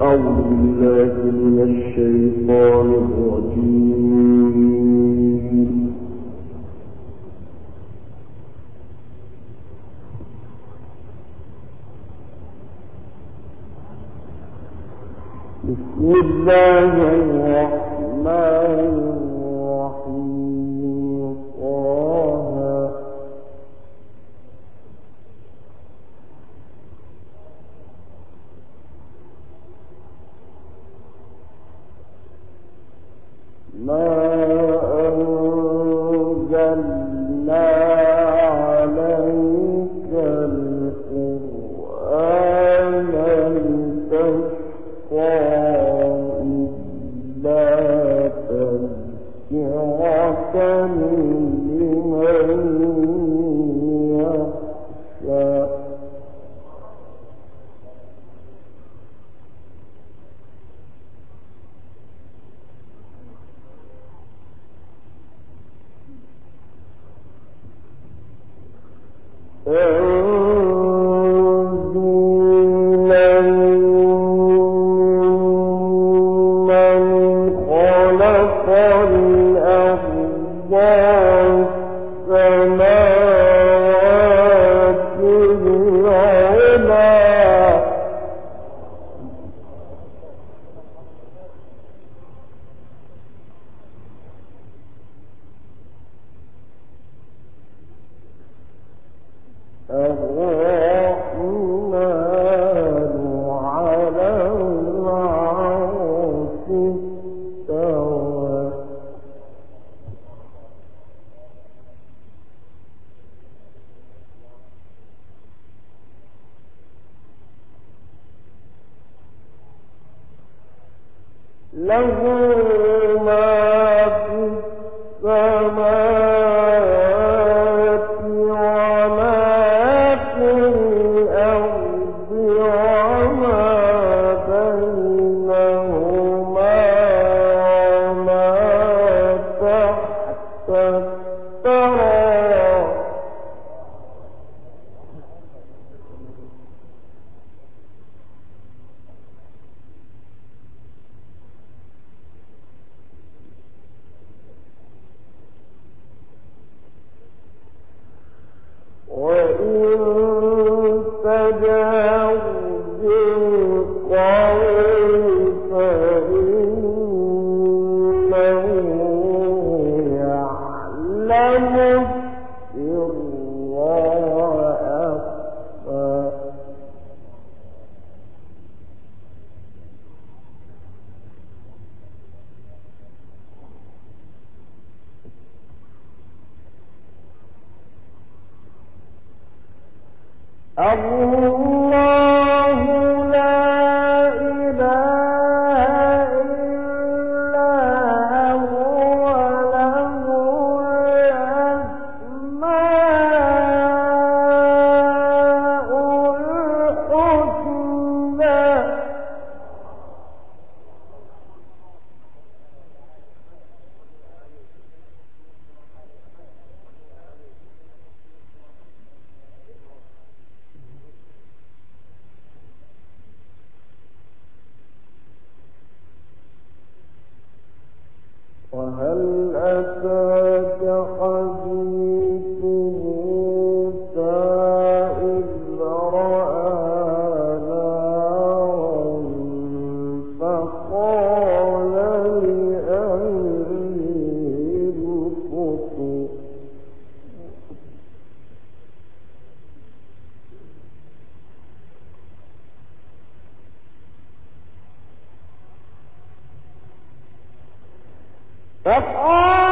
أعوذ بالله من بسم الله الرحمن لَهُ مَا فِي الله Oh!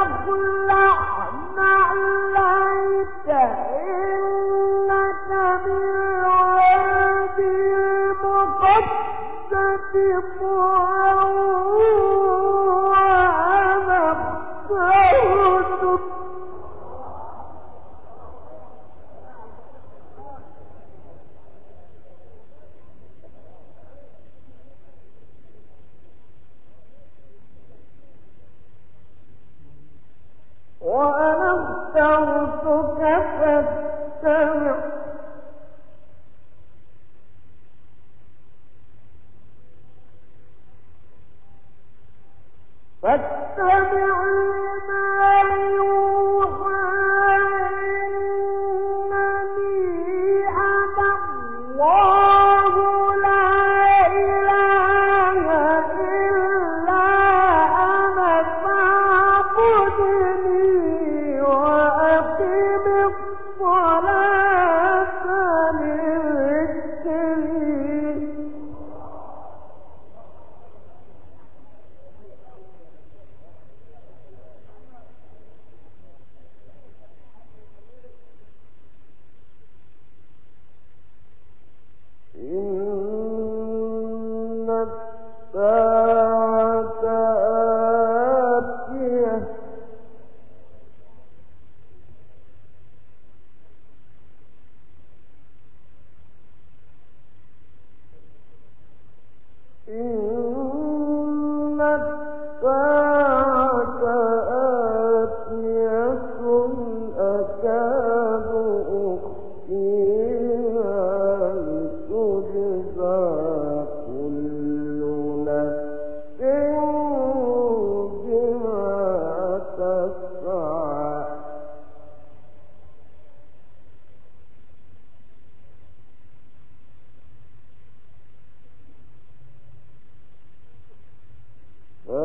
رب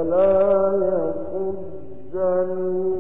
ولا يحجن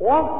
وقت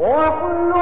وكل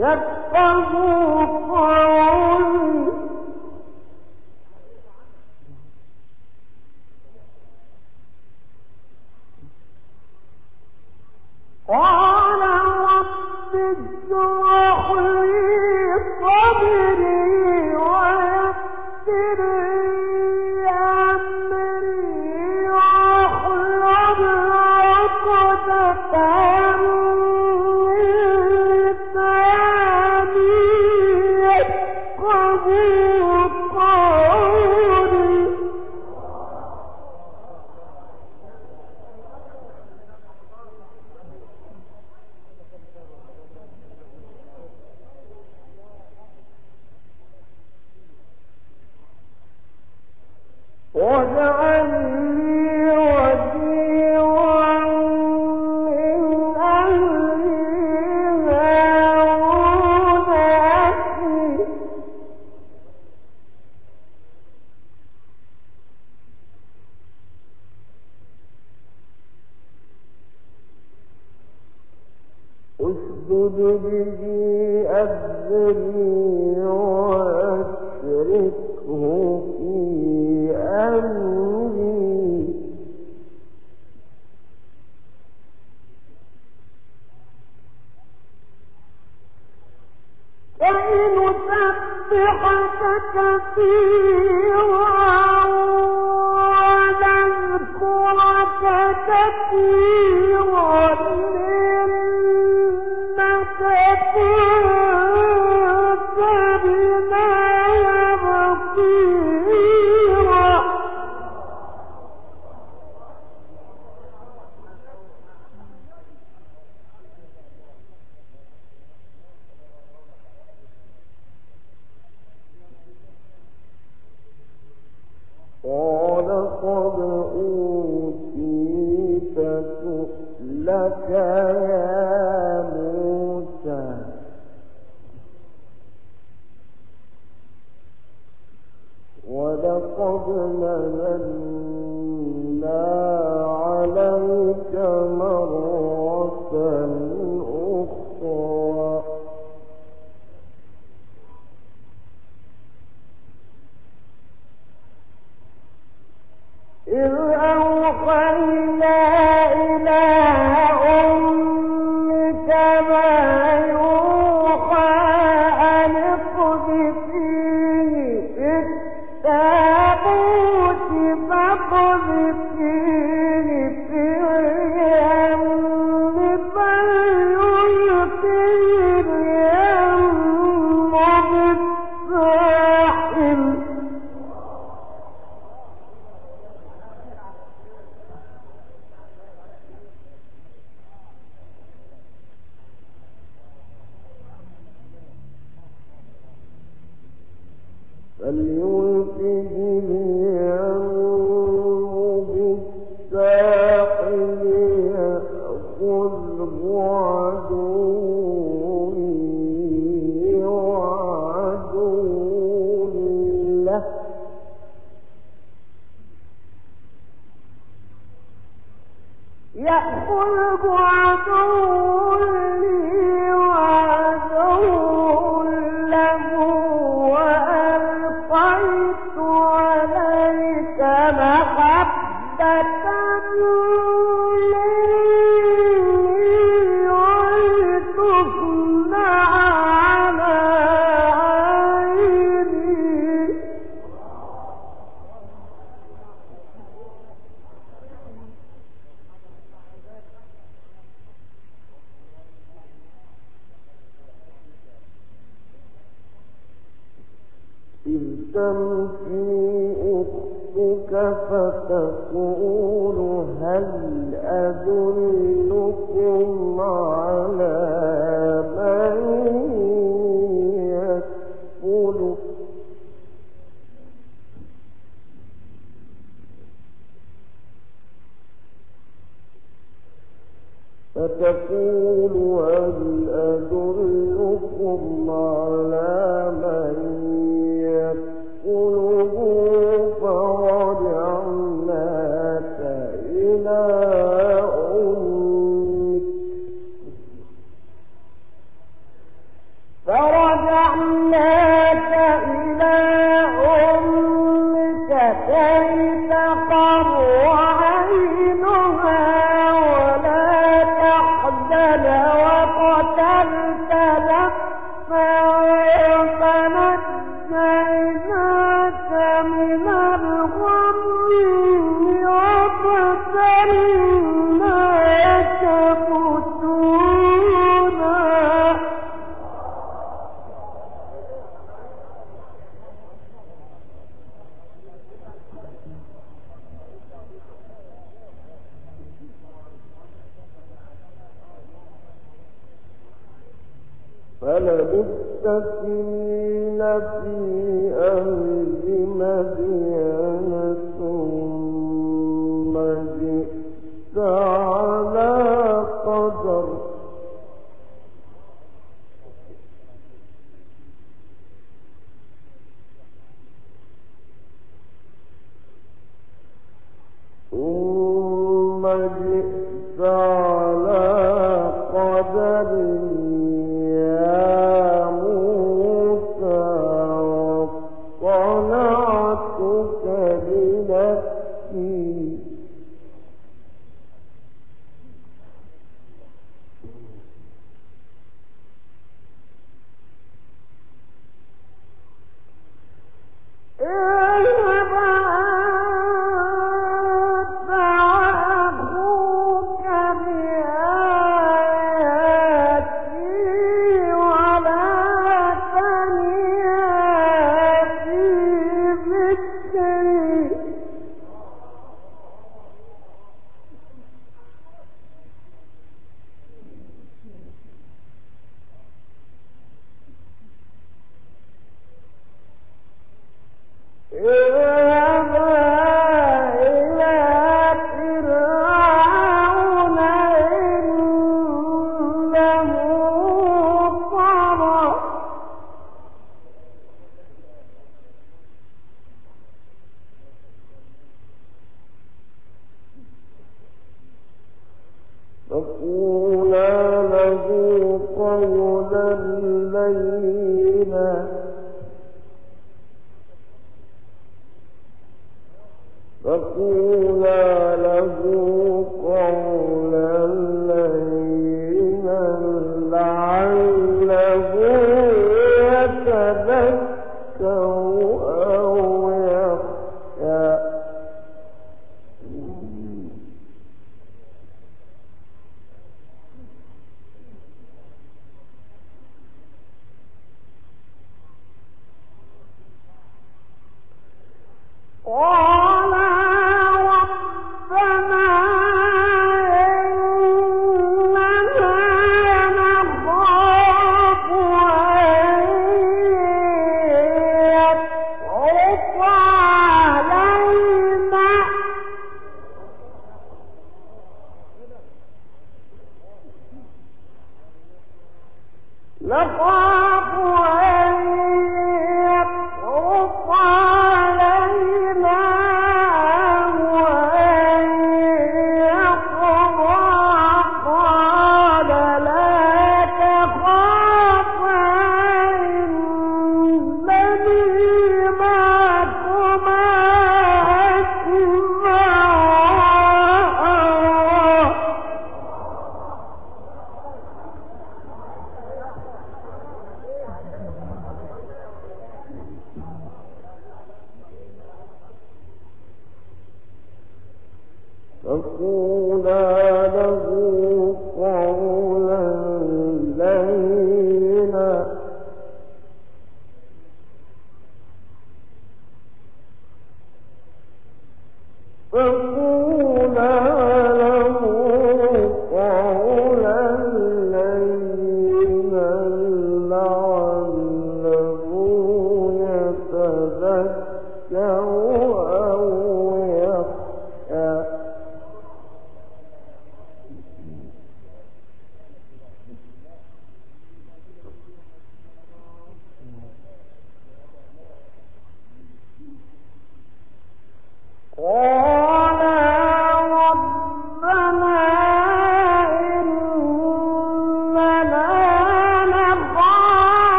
يفقه به أذري قال قد أوتيت يا فليلقه فتقول هل أدلكم على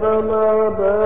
فما بال